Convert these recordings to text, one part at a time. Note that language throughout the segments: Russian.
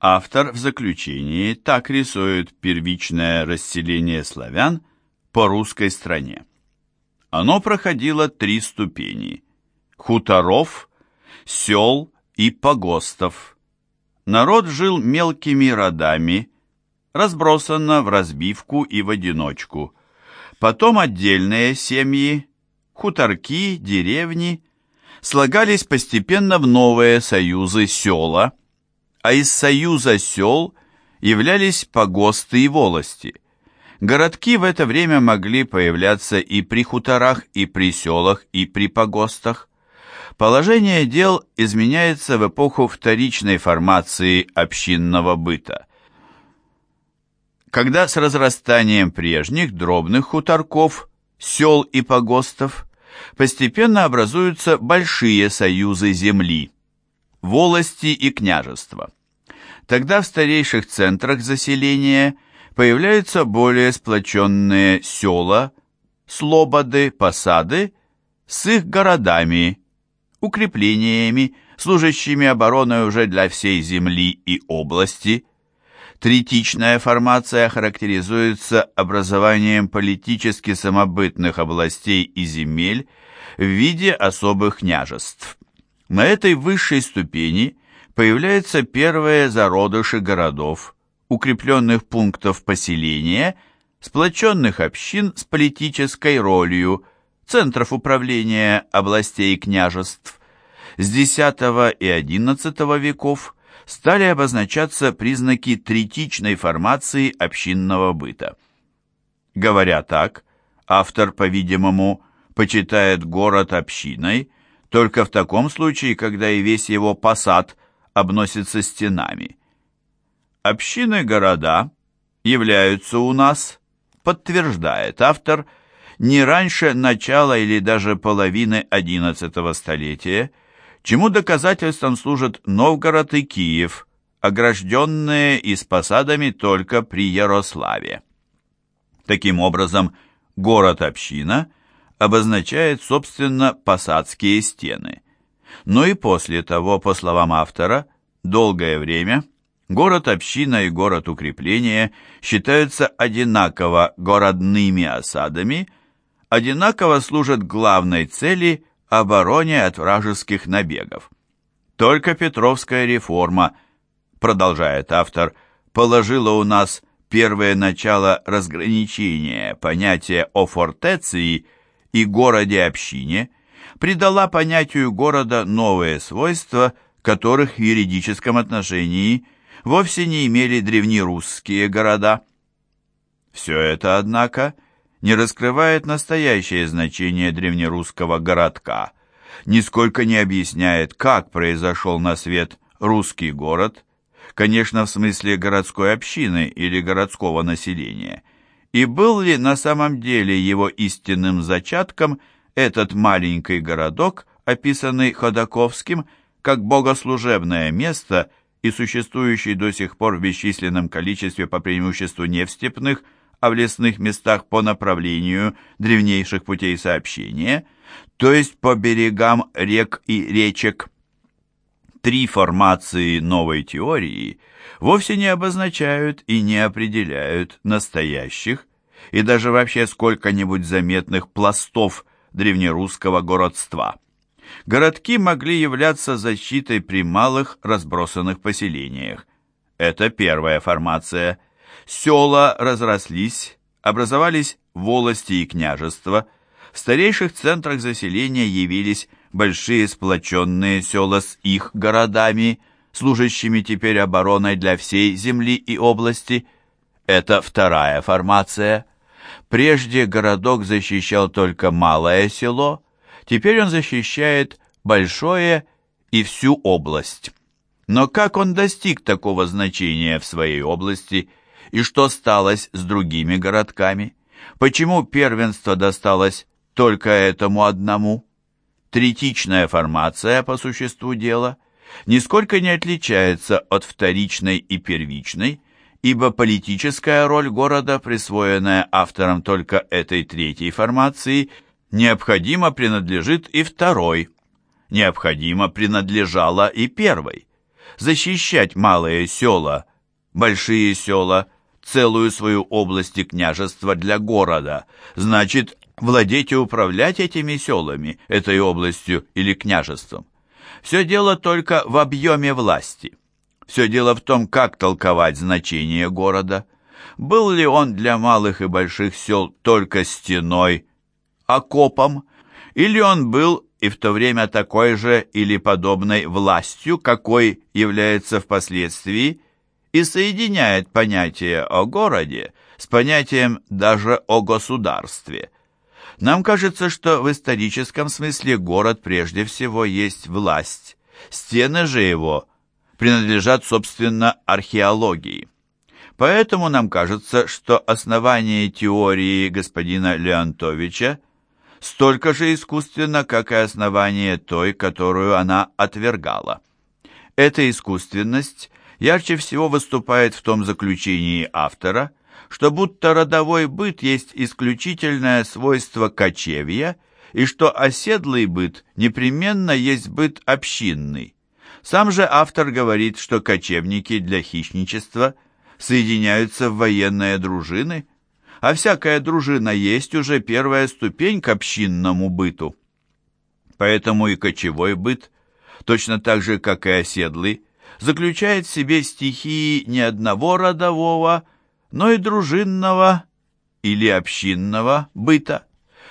Автор в заключении так рисует первичное расселение славян по русской стране. Оно проходило три ступени – хуторов, сел и погостов. Народ жил мелкими родами, разбросанно в разбивку и в одиночку. Потом отдельные семьи, хуторки, деревни слагались постепенно в новые союзы села, а из союза сел являлись погосты и волости. Городки в это время могли появляться и при хуторах, и при селах, и при погостах. Положение дел изменяется в эпоху вторичной формации общинного быта. Когда с разрастанием прежних дробных хуторков, сел и погостов постепенно образуются большие союзы земли, волости и княжества. Тогда в старейших центрах заселения появляются более сплоченные села, слободы, посады с их городами, укреплениями, служащими обороной уже для всей земли и области. Третичная формация характеризуется образованием политически самобытных областей и земель в виде особых княжеств. На этой высшей ступени появляются первые зародыши городов, укрепленных пунктов поселения, сплоченных общин с политической ролью, центров управления областей и княжеств. С X и XI веков стали обозначаться признаки третичной формации общинного быта. Говоря так, автор, по-видимому, почитает город общиной только в таком случае, когда и весь его посад обносится стенами. Общины-города являются у нас, подтверждает автор, не раньше начала или даже половины XI столетия, чему доказательством служат Новгород и Киев, огражденные и с посадами только при Ярославе. Таким образом, город-община обозначает, собственно, посадские стены. Но и после того, по словам автора, долгое время город-община и город-укрепление считаются одинаково городными осадами, одинаково служат главной цели обороне от вражеских набегов. Только Петровская реформа, продолжает автор, положила у нас первое начало разграничения понятия о фортеции и городе-общине, придала понятию города новые свойства, которых в юридическом отношении вовсе не имели древнерусские города. Все это, однако, не раскрывает настоящее значение древнерусского городка, нисколько не объясняет, как произошел на свет русский город, конечно, в смысле городской общины или городского населения, и был ли на самом деле его истинным зачатком этот маленький городок, описанный Ходаковским как богослужебное место и существующий до сих пор в бесчисленном количестве по преимуществу не в степных, а в лесных местах по направлению древнейших путей сообщения, то есть по берегам рек и речек. Три формации новой теории вовсе не обозначают и не определяют настоящих и даже вообще сколько-нибудь заметных пластов древнерусского городства. Городки могли являться защитой при малых разбросанных поселениях. Это первая формация – Села разрослись, образовались волости и княжества. В старейших центрах заселения явились большие сплоченные села с их городами, служащими теперь обороной для всей земли и области. Это вторая формация. Прежде городок защищал только малое село, теперь он защищает большое и всю область. Но как он достиг такого значения в своей области – и что сталось с другими городками? Почему первенство досталось только этому одному? Третичная формация, по существу дела, нисколько не отличается от вторичной и первичной, ибо политическая роль города, присвоенная автором только этой третьей формации, необходимо принадлежит и второй, необходимо принадлежала и первой. защищать малые села, большие села, целую свою область и княжество для города, значит, владеть и управлять этими селами, этой областью или княжеством. Все дело только в объеме власти. Все дело в том, как толковать значение города. Был ли он для малых и больших сел только стеной, окопом, или он был и в то время такой же или подобной властью, какой является впоследствии, и соединяет понятие о городе с понятием даже о государстве. Нам кажется, что в историческом смысле город прежде всего есть власть, стены же его принадлежат, собственно, археологии. Поэтому нам кажется, что основание теории господина Леонтовича столько же искусственно, как и основание той, которую она отвергала. Эта искусственность ярче всего выступает в том заключении автора, что будто родовой быт есть исключительное свойство кочевья и что оседлый быт непременно есть быт общинный. Сам же автор говорит, что кочевники для хищничества соединяются в военные дружины, а всякая дружина есть уже первая ступень к общинному быту. Поэтому и кочевой быт, точно так же, как и оседлый, заключает в себе стихии не одного родового, но и дружинного или общинного быта.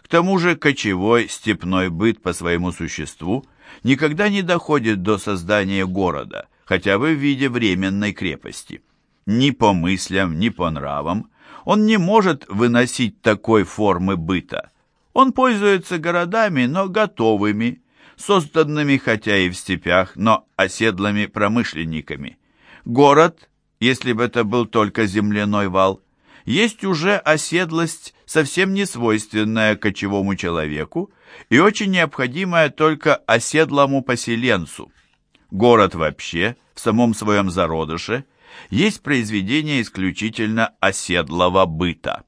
К тому же кочевой степной быт по своему существу никогда не доходит до создания города, хотя бы в виде временной крепости. Ни по мыслям, ни по нравам он не может выносить такой формы быта. Он пользуется городами, но готовыми, созданными хотя и в степях, но оседлыми промышленниками. Город, если бы это был только земляной вал, есть уже оседлость, совсем не свойственная кочевому человеку и очень необходимая только оседлому поселенцу. Город вообще, в самом своем зародыше – есть произведение исключительно оседлого быта.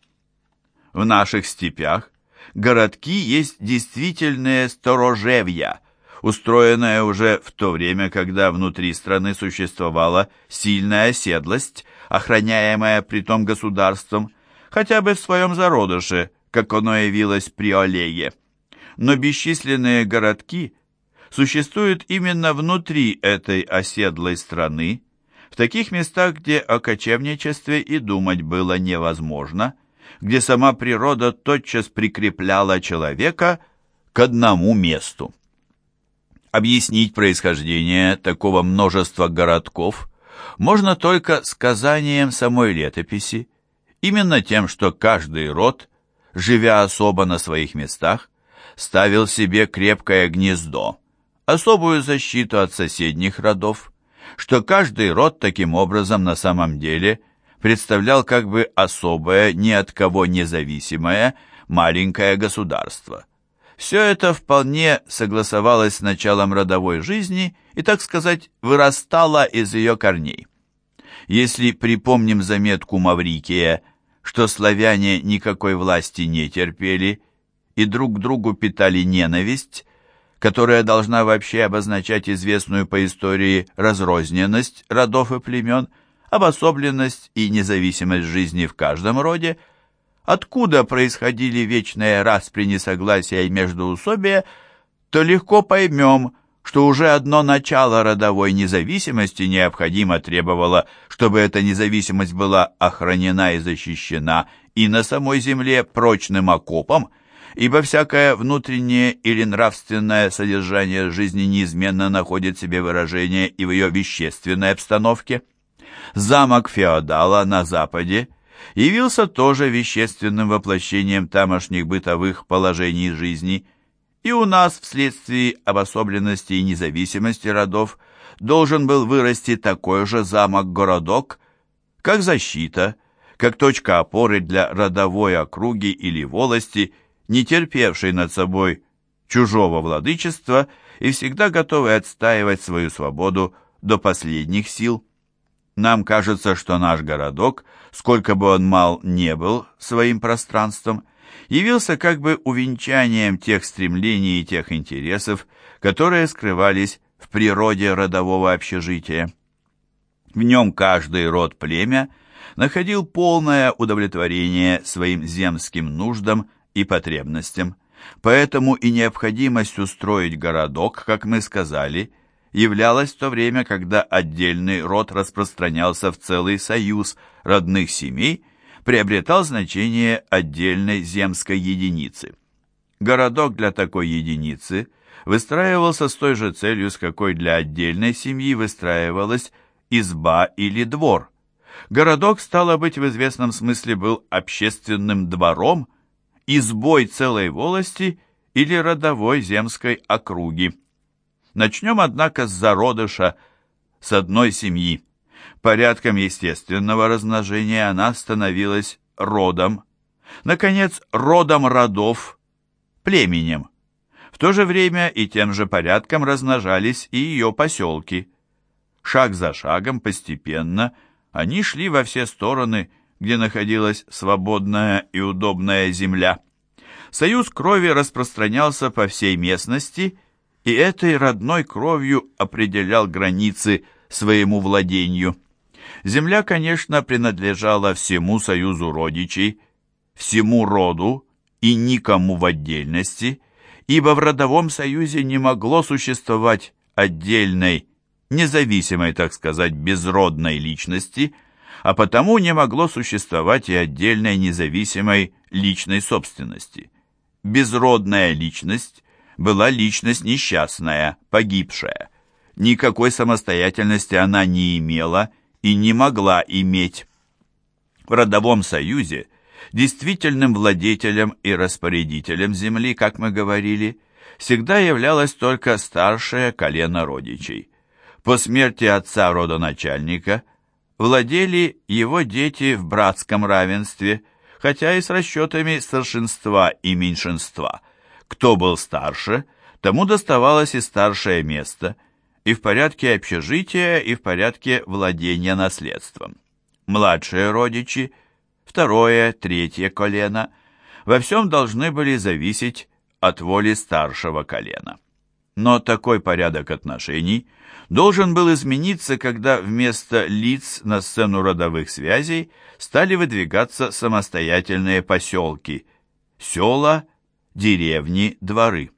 В наших степях городки есть действительные сторожевья, устроенная уже в то время, когда внутри страны существовала сильная оседлость, охраняемая притом государством, хотя бы в своем зародыше, как оно явилось при Олеге. Но бесчисленные городки существуют именно внутри этой оседлой страны, таких местах, где о кочевничестве и думать было невозможно, где сама природа тотчас прикрепляла человека к одному месту. Объяснить происхождение такого множества городков можно только сказанием самой летописи, именно тем, что каждый род, живя особо на своих местах, ставил себе крепкое гнездо, особую защиту от соседних родов, что каждый род таким образом на самом деле представлял как бы особое, ни от кого независимое, маленькое государство. Все это вполне согласовалось с началом родовой жизни и, так сказать, вырастало из ее корней. Если припомним заметку Маврикия, что славяне никакой власти не терпели и друг к другу питали ненависть, которая должна вообще обозначать известную по истории разрозненность родов и племен, обособленность и независимость жизни в каждом роде, откуда происходили вечные распри несогласия и междоусобия, то легко поймем, что уже одно начало родовой независимости необходимо требовало, чтобы эта независимость была охранена и защищена и на самой земле прочным окопом, ибо всякое внутреннее или нравственное содержание жизни неизменно находит себе выражение и в ее вещественной обстановке. Замок феодала на западе явился тоже вещественным воплощением тамошних бытовых положений жизни, и у нас вследствие обособленности и независимости родов должен был вырасти такой же замок-городок, как защита, как точка опоры для родовой округи или волости – не терпевший над собой чужого владычества и всегда готовый отстаивать свою свободу до последних сил. Нам кажется, что наш городок, сколько бы он мал не был своим пространством, явился как бы увенчанием тех стремлений и тех интересов, которые скрывались в природе родового общежития. В нем каждый род племя находил полное удовлетворение своим земским нуждам и потребностям, поэтому и необходимость устроить городок, как мы сказали, являлась в то время, когда отдельный род распространялся в целый союз родных семей, приобретал значение отдельной земской единицы. Городок для такой единицы выстраивался с той же целью, с какой для отдельной семьи выстраивалась изба или двор. Городок, стало быть, в известном смысле был общественным двором, избой целой волости или родовой земской округи. Начнем, однако, с зародыша, с одной семьи. Порядком естественного размножения она становилась родом. Наконец, родом родов, племенем. В то же время и тем же порядком размножались и ее поселки. Шаг за шагом, постепенно, они шли во все стороны, где находилась свободная и удобная земля. Союз крови распространялся по всей местности и этой родной кровью определял границы своему владению. Земля, конечно, принадлежала всему союзу родичей, всему роду и никому в отдельности, ибо в родовом союзе не могло существовать отдельной, независимой, так сказать, безродной личности, а потому не могло существовать и отдельной независимой личной собственности. Безродная личность была личность несчастная, погибшая. Никакой самостоятельности она не имела и не могла иметь. В родовом союзе действительным владетелем и распорядителем земли, как мы говорили, всегда являлось только старшее колено родичей. По смерти отца родоначальника владели его дети в братском равенстве, хотя и с расчетами старшинства и меньшинства – кто был старше, тому доставалось и старшее место, и в порядке общежития, и в порядке владения наследством. Младшие родичи, второе, третье колено, во всем должны были зависеть от воли старшего колена. Но такой порядок отношений должен был измениться, когда вместо лиц на сцену родовых связей стали выдвигаться самостоятельные поселки, села деревни, дворы.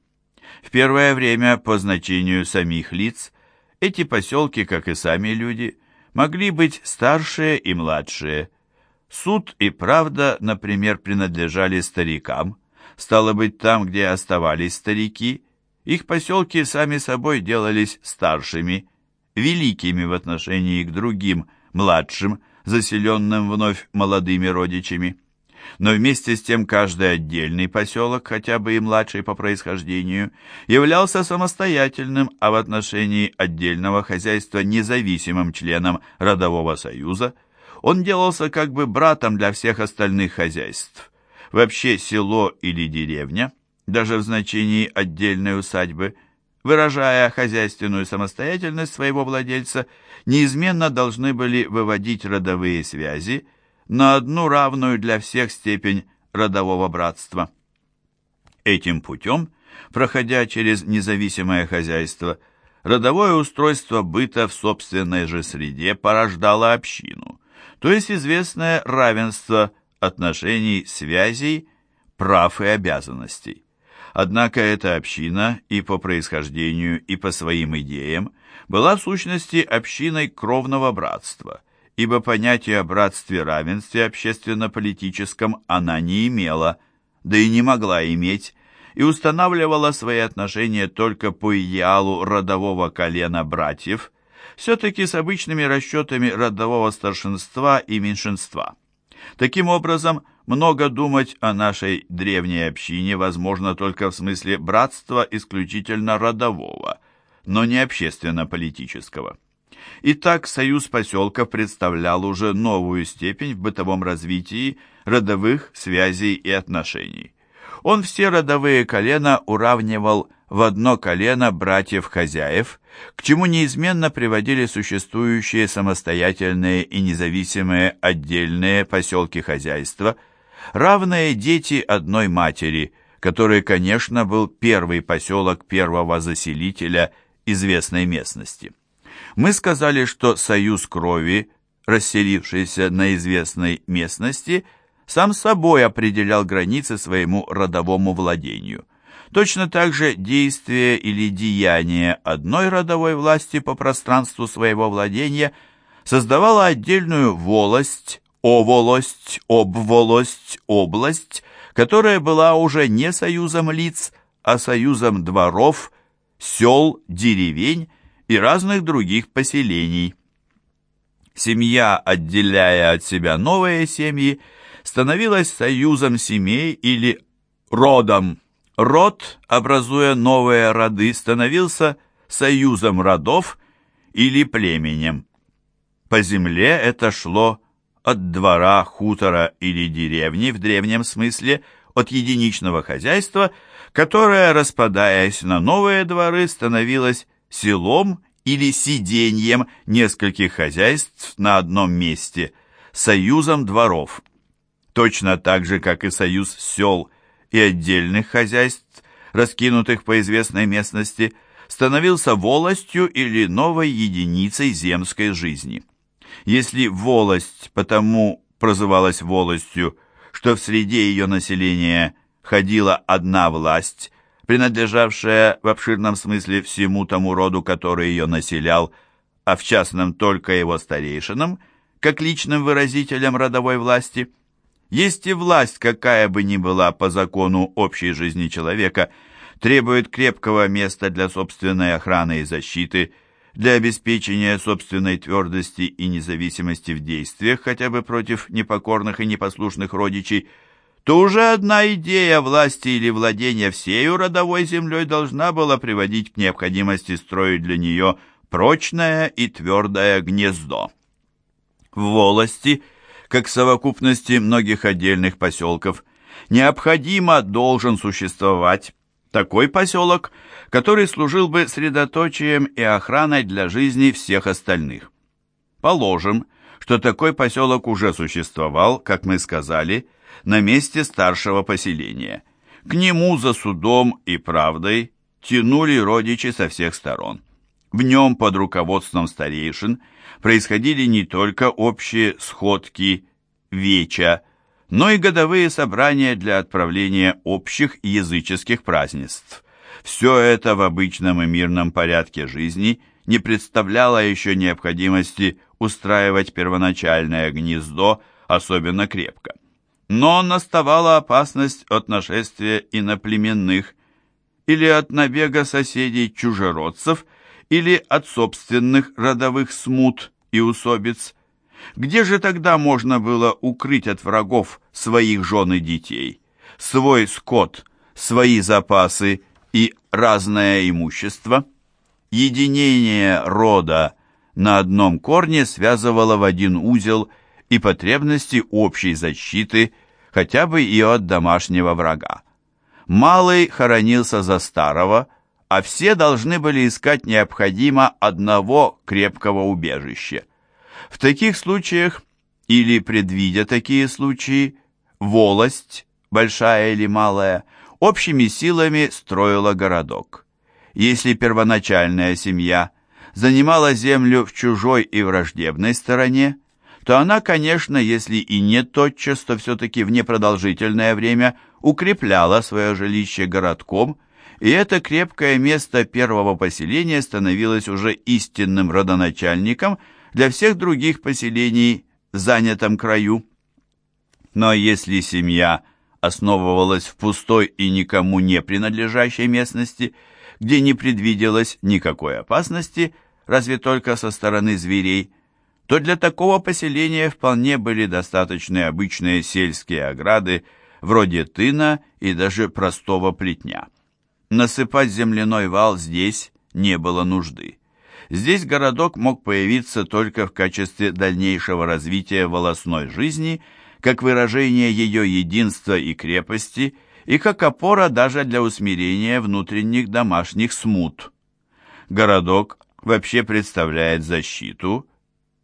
В первое время, по значению самих лиц, эти поселки, как и сами люди, могли быть старшие и младшие. Суд и правда, например, принадлежали старикам, стало быть, там, где оставались старики, их поселки сами собой делались старшими, великими в отношении к другим, младшим, заселенным вновь молодыми родичами но вместе с тем каждый отдельный поселок, хотя бы и младший по происхождению, являлся самостоятельным, а в отношении отдельного хозяйства независимым членом родового союза, он делался как бы братом для всех остальных хозяйств. Вообще село или деревня, даже в значении отдельной усадьбы, выражая хозяйственную самостоятельность своего владельца, неизменно должны были выводить родовые связи, на одну равную для всех степень родового братства. Этим путем, проходя через независимое хозяйство, родовое устройство быта в собственной же среде порождало общину, то есть известное равенство отношений, связей, прав и обязанностей. Однако эта община и по происхождению, и по своим идеям была в сущности общиной кровного братства – ибо понятия о братстве равенстве общественно-политическом она не имела, да и не могла иметь, и устанавливала свои отношения только по идеалу родового колена братьев, все-таки с обычными расчетами родового старшинства и меньшинства. Таким образом, много думать о нашей древней общине возможно только в смысле братства исключительно родового, но не общественно-политического. Итак, союз поселков представлял уже новую степень в бытовом развитии родовых связей и отношений. Он все родовые колена уравнивал в одно колено братьев-хозяев, к чему неизменно приводили существующие самостоятельные и независимые отдельные поселки хозяйства, равные дети одной матери, который, конечно, был первый поселок первого заселителя известной местности. Мы сказали, что союз крови, расселившийся на известной местности, сам собой определял границы своему родовому владению. Точно так же действие или деяние одной родовой власти по пространству своего владения создавало отдельную волость, оволость, обволость, область, которая была уже не союзом лиц, а союзом дворов, сел, деревень и разных других поселений. Семья, отделяя от себя новые семьи, становилась союзом семей или родом. Род, образуя новые роды, становился союзом родов или племенем. По земле это шло от двора, хутора или деревни в древнем смысле, от единичного хозяйства, которое, распадаясь на новые дворы, становилось селом или сиденьем нескольких хозяйств на одном месте, союзом дворов. Точно так же, как и союз сел и отдельных хозяйств, раскинутых по известной местности, становился волостью или новой единицей земской жизни. Если волость потому прозывалась волостью, что в среде ее населения ходила одна власть, принадлежавшая в обширном смысле всему тому роду, который ее населял, а в частном только его старейшинам, как личным выразителям родовой власти. Есть и власть, какая бы ни была по закону общей жизни человека, требует крепкого места для собственной охраны и защиты, для обеспечения собственной твердости и независимости в действиях хотя бы против непокорных и непослушных родичей, то уже одна идея власти или владения всею родовой землей должна была приводить к необходимости строить для нее прочное и твердое гнездо. В волости, как совокупности многих отдельных поселков, необходимо должен существовать такой поселок, который служил бы средоточием и охраной для жизни всех остальных. Положим, что такой поселок уже существовал, как мы сказали, на месте старшего поселения. К нему за судом и правдой тянули родичи со всех сторон. В нем под руководством старейшин происходили не только общие сходки, веча, но и годовые собрания для отправления общих языческих празднеств. Все это в обычном и мирном порядке жизни не представляло еще необходимости устраивать первоначальное гнездо особенно крепко. Но наставала опасность от нашествия иноплеменных, или от набега соседей-чужеродцев, или от собственных родовых смут и усобиц. Где же тогда можно было укрыть от врагов своих жен и детей, свой скот, свои запасы и разное имущество? Единение рода на одном корне связывало в один узел и потребности общей защиты, хотя бы и от домашнего врага. Малый хоронился за старого, а все должны были искать необходимо одного крепкого убежища. В таких случаях, или предвидя такие случаи, волость, большая или малая, общими силами строила городок. Если первоначальная семья занимала землю в чужой и враждебной стороне, то она, конечно, если и не тотчас, то все-таки в непродолжительное время укрепляла свое жилище городком, и это крепкое место первого поселения становилось уже истинным родоначальником – для всех других поселений в занятом краю. Но если семья основывалась в пустой и никому не принадлежащей местности, где не предвиделось никакой опасности, разве только со стороны зверей, то для такого поселения вполне были достаточны обычные сельские ограды, вроде тына и даже простого плетня. Насыпать земляной вал здесь не было нужды. Здесь городок мог появиться только в качестве дальнейшего развития волосной жизни, как выражение ее единства и крепости, и как опора даже для усмирения внутренних домашних смут. Городок вообще представляет защиту,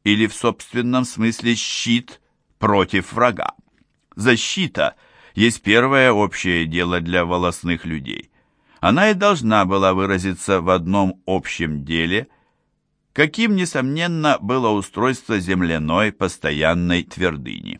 или в собственном смысле щит против врага. Защита есть первое общее дело для волосных людей. она и должна была выразиться в одном общем деле, каким, несомненно, было устройство земляной постоянной твердыни.